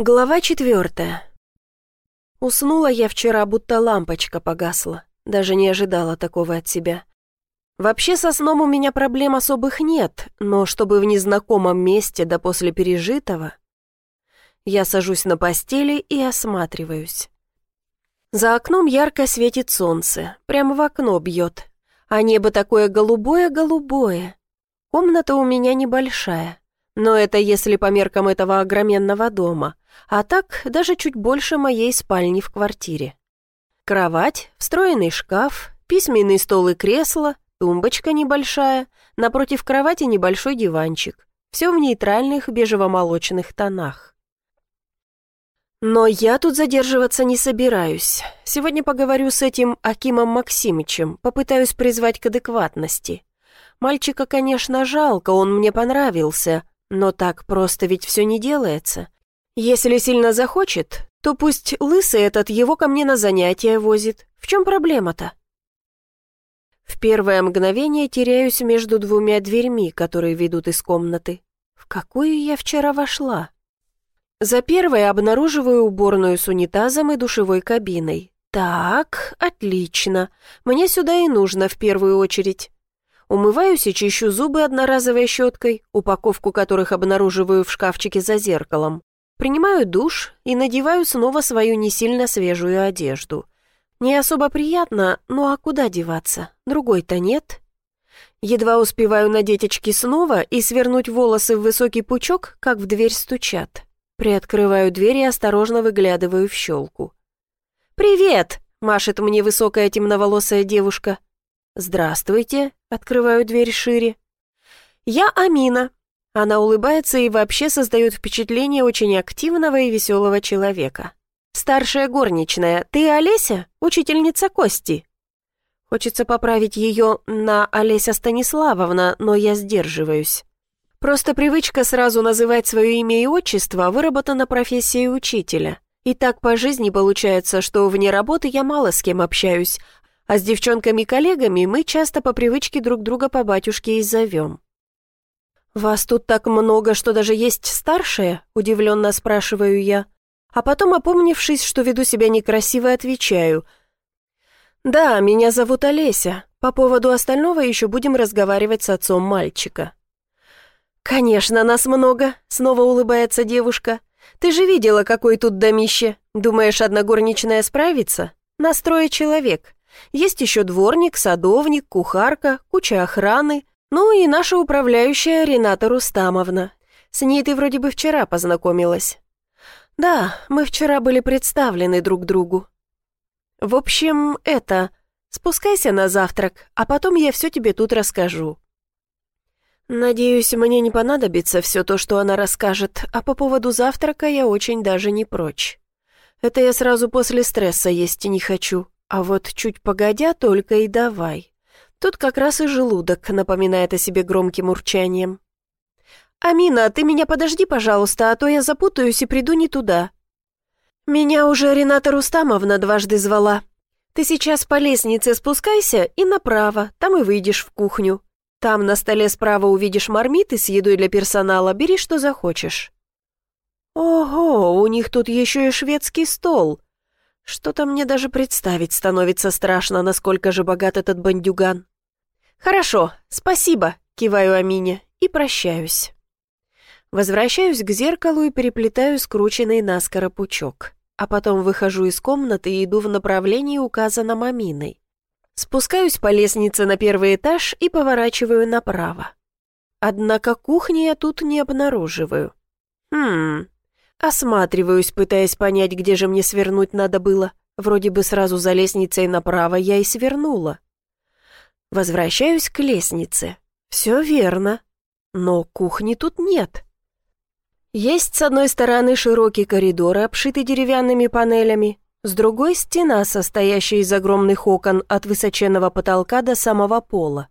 Глава четвертая. Уснула я вчера, будто лампочка погасла. Даже не ожидала такого от себя. Вообще со сном у меня проблем особых нет, но чтобы в незнакомом месте да после пережитого... Я сажусь на постели и осматриваюсь. За окном ярко светит солнце, прямо в окно бьет. А небо такое голубое-голубое. Комната у меня небольшая, но это если по меркам этого огроменного дома — а так даже чуть больше моей спальни в квартире. Кровать, встроенный шкаф, письменный стол и кресло, тумбочка небольшая, напротив кровати небольшой диванчик. Все в нейтральных бежево-молочных тонах. Но я тут задерживаться не собираюсь. Сегодня поговорю с этим Акимом Максимычем, попытаюсь призвать к адекватности. Мальчика, конечно, жалко, он мне понравился, но так просто ведь все не делается. Если сильно захочет, то пусть лысый этот его ко мне на занятия возит. В чем проблема-то? В первое мгновение теряюсь между двумя дверьми, которые ведут из комнаты. В какую я вчера вошла? За первой обнаруживаю уборную с унитазом и душевой кабиной. Так, отлично. Мне сюда и нужно в первую очередь. Умываюсь и чищу зубы одноразовой щеткой, упаковку которых обнаруживаю в шкафчике за зеркалом. Принимаю душ и надеваю снова свою не сильно свежую одежду. Не особо приятно, ну а куда деваться? Другой-то нет. Едва успеваю надеть очки снова и свернуть волосы в высокий пучок, как в дверь стучат. Приоткрываю дверь и осторожно выглядываю в щелку. «Привет!» — машет мне высокая темноволосая девушка. «Здравствуйте!» — открываю дверь шире. «Я Амина, она улыбается и вообще создает впечатление очень активного и веселого человека. «Старшая горничная, ты Олеся, учительница Кости?» Хочется поправить ее на Олеся Станиславовна, но я сдерживаюсь. Просто привычка сразу называть свое имя и отчество выработана профессией учителя. И так по жизни получается, что вне работы я мало с кем общаюсь, а с девчонками-коллегами мы часто по привычке друг друга по батюшке и зовем. «Вас тут так много, что даже есть старшие?» – удивленно спрашиваю я. А потом, опомнившись, что веду себя некрасиво, отвечаю. «Да, меня зовут Олеся. По поводу остального еще будем разговаривать с отцом мальчика». «Конечно, нас много», — снова улыбается девушка. «Ты же видела, какой тут домище. Думаешь, одна горничная справится? Настрое человек. Есть еще дворник, садовник, кухарка, куча охраны, ну и наша управляющая Рената Рустамовна. С ней ты вроде бы вчера познакомилась. Да, мы вчера были представлены друг другу. В общем, это... Спускайся на завтрак, а потом я все тебе тут расскажу. Надеюсь, мне не понадобится все то, что она расскажет, а по поводу завтрака я очень даже не прочь. Это я сразу после стресса есть не хочу, а вот чуть погодя только и давай. Тут как раз и желудок напоминает о себе громким урчанием. «Амина, ты меня подожди, пожалуйста, а то я запутаюсь и приду не туда». «Меня уже Рената Рустамовна дважды звала. Ты сейчас по лестнице спускайся и направо, там и выйдешь в кухню. Там на столе справа увидишь мармиты с едой для персонала, бери что захочешь». «Ого, у них тут еще и шведский стол. Что-то мне даже представить становится страшно, насколько же богат этот бандюган. «Хорошо, спасибо», — киваю Амине и прощаюсь. Возвращаюсь к зеркалу и переплетаю скрученный наскоро пучок, а потом выхожу из комнаты и иду в направлении, указанном Аминой. Спускаюсь по лестнице на первый этаж и поворачиваю направо. Однако кухни я тут не обнаруживаю. Хм, Осматриваюсь, пытаясь понять, где же мне свернуть надо было. Вроде бы сразу за лестницей направо я и свернула. Возвращаюсь к лестнице. Все верно. Но кухни тут нет. Есть с одной стороны широкий коридор, обшитый деревянными панелями, с другой — стена, состоящая из огромных окон от высоченного потолка до самого пола.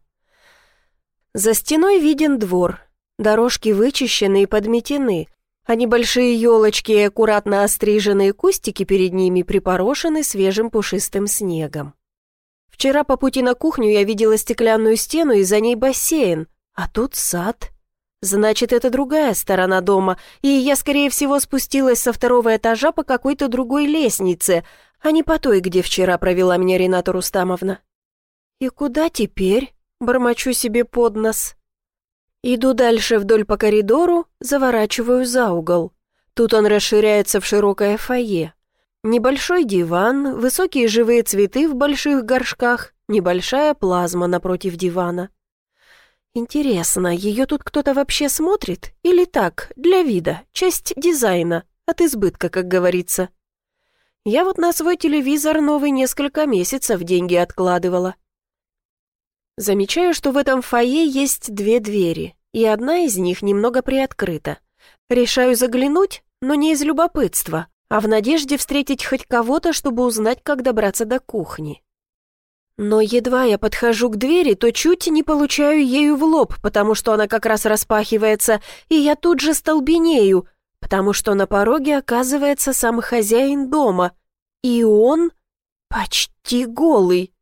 За стеной виден двор. Дорожки вычищены и подметены, а небольшие елочки и аккуратно остриженные кустики перед ними припорошены свежим пушистым снегом. Вчера по пути на кухню я видела стеклянную стену и за ней бассейн, а тут сад. Значит, это другая сторона дома, и я, скорее всего, спустилась со второго этажа по какой-то другой лестнице, а не по той, где вчера провела меня Рената Рустамовна. И куда теперь? Бормочу себе под нос. Иду дальше вдоль по коридору, заворачиваю за угол. Тут он расширяется в широкое фойе. Небольшой диван, высокие живые цветы в больших горшках, небольшая плазма напротив дивана. Интересно, ее тут кто-то вообще смотрит? Или так, для вида, часть дизайна, от избытка, как говорится? Я вот на свой телевизор новый несколько месяцев деньги откладывала. Замечаю, что в этом фойе есть две двери, и одна из них немного приоткрыта. Решаю заглянуть, но не из любопытства, а в надежде встретить хоть кого-то, чтобы узнать, как добраться до кухни. Но едва я подхожу к двери, то чуть не получаю ею в лоб, потому что она как раз распахивается, и я тут же столбенею, потому что на пороге оказывается сам хозяин дома, и он почти голый.